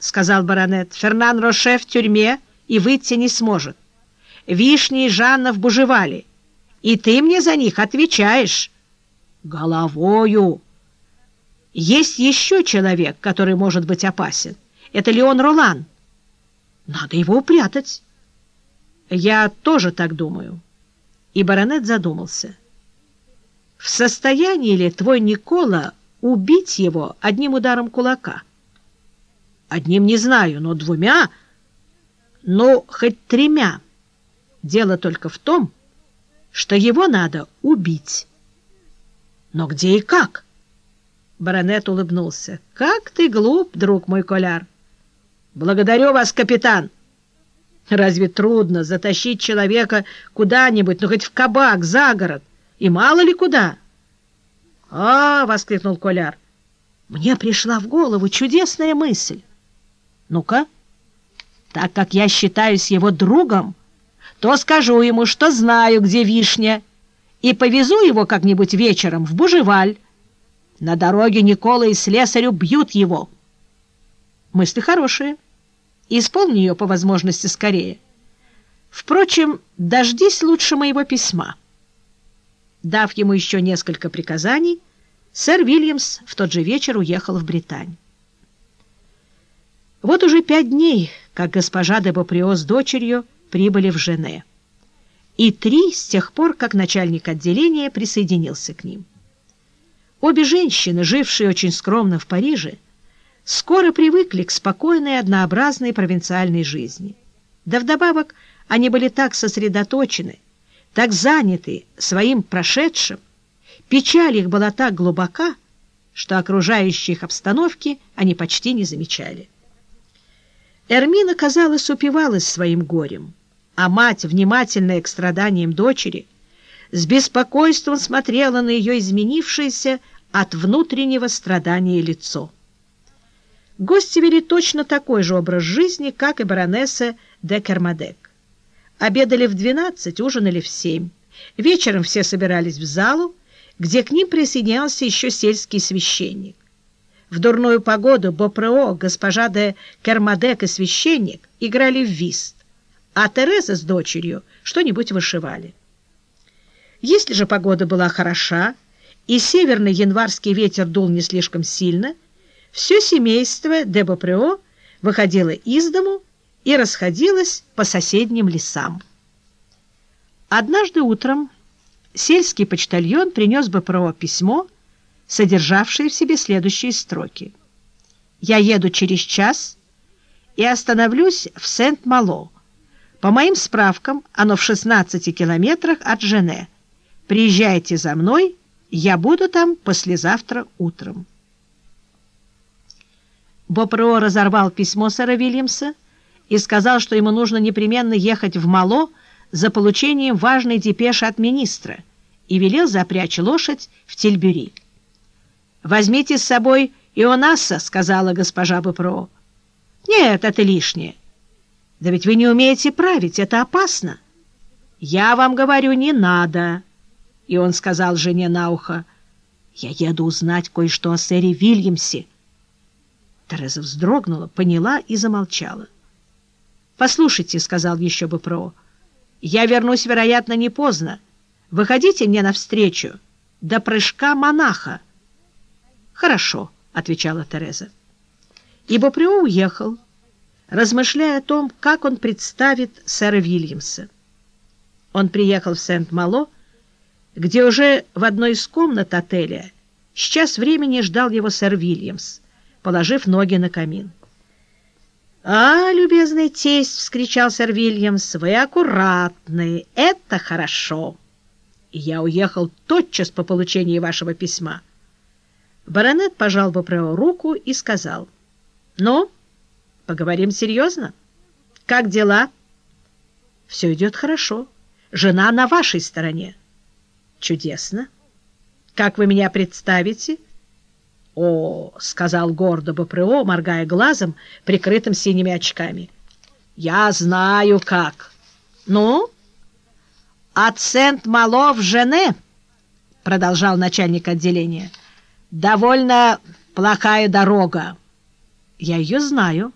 сказал баронет. «Фернан Роше в тюрьме и выйти не сможет. Вишни и Жанна в бужевали, и ты мне за них отвечаешь». «Головою!» «Есть еще человек, который может быть опасен. Это Леон Ролан. Надо его упрятать». «Я тоже так думаю». И баронет задумался. «В состоянии ли твой Никола убить его одним ударом кулака?» Одним не знаю, но двумя, ну, хоть тремя. Дело только в том, что его надо убить. Но где и как? Баронет улыбнулся. Как ты глуп, друг мой коляр. Благодарю вас, капитан. Разве трудно затащить человека куда-нибудь, ну хоть в кабак, за город, и мало ли куда? — А, — воскликнул Коляр, — мне пришла в голову чудесная мысль. Ну-ка, так как я считаюсь его другом, то скажу ему, что знаю, где вишня, и повезу его как-нибудь вечером в Бужеваль. На дороге Никола и слесарю бьют его. Мысли хорошие. Исполни ее по возможности скорее. Впрочем, дождись лучше моего письма. Дав ему еще несколько приказаний, сэр Вильямс в тот же вечер уехал в Британию. Вот уже пять дней, как госпожа де Боприо с дочерью прибыли в Жене, и три с тех пор, как начальник отделения присоединился к ним. Обе женщины, жившие очень скромно в Париже, скоро привыкли к спокойной однообразной провинциальной жизни. Да вдобавок они были так сосредоточены, так заняты своим прошедшим, печаль их была так глубока, что окружающих обстановки они почти не замечали. Эрмина, казалось, упивалась своим горем, а мать, внимательная к страданиям дочери, с беспокойством смотрела на ее изменившееся от внутреннего страдания лицо. Гости вели точно такой же образ жизни, как и баронесса де Кермадек. Обедали в двенадцать, ужинали в семь. Вечером все собирались в залу, где к ним присоединялся еще сельский священник. В дурную погоду Бопрео, госпожа де Кермадек и священник играли в вист, а Тереза с дочерью что-нибудь вышивали. Если же погода была хороша, и северный январский ветер дул не слишком сильно, все семейство де Бопрео выходило из дому и расходилось по соседним лесам. Однажды утром сельский почтальон принес Бопрео письмо, содержавшие в себе следующие строки. «Я еду через час и остановлюсь в Сент-Мало. По моим справкам, оно в 16 километрах от Жене. Приезжайте за мной, я буду там послезавтра утром». Бопро разорвал письмо сэра Вильямса и сказал, что ему нужно непременно ехать в Мало за получением важной депеши от министра и велел запрячь лошадь в Тильбюри. «Возьмите с собой Ионаса», — сказала госпожа Бупро. «Нет, это лишнее». «Да ведь вы не умеете править, это опасно». «Я вам говорю, не надо». И он сказал жене на ухо, «Я еду узнать кое-что о сэре Вильямсе». Тереза вздрогнула, поняла и замолчала. «Послушайте», — сказал еще Бупро, — «я вернусь, вероятно, не поздно. Выходите мне навстречу до прыжка монаха». «Хорошо», — отвечала Тереза. И Боприо уехал, размышляя о том, как он представит сэра Вильямса. Он приехал в Сент-Мало, где уже в одной из комнат отеля с час времени ждал его сэр Вильямс, положив ноги на камин. «А, любезный тесть!» — вскричал сэр Вильямс. «Вы аккуратны, это хорошо!» Я уехал тотчас по получении вашего письма. Баронет пожал Бопрео руку и сказал, «Ну, поговорим серьезно. Как дела?» «Все идет хорошо. Жена на вашей стороне». «Чудесно. Как вы меня представите?» «О, — сказал гордо Бопрео, моргая глазом, прикрытым синими очками, — я знаю как. Ну, от Сент-Мало в Жене, — продолжал начальник отделения, — довольно плохая дорога. Я ее знаю.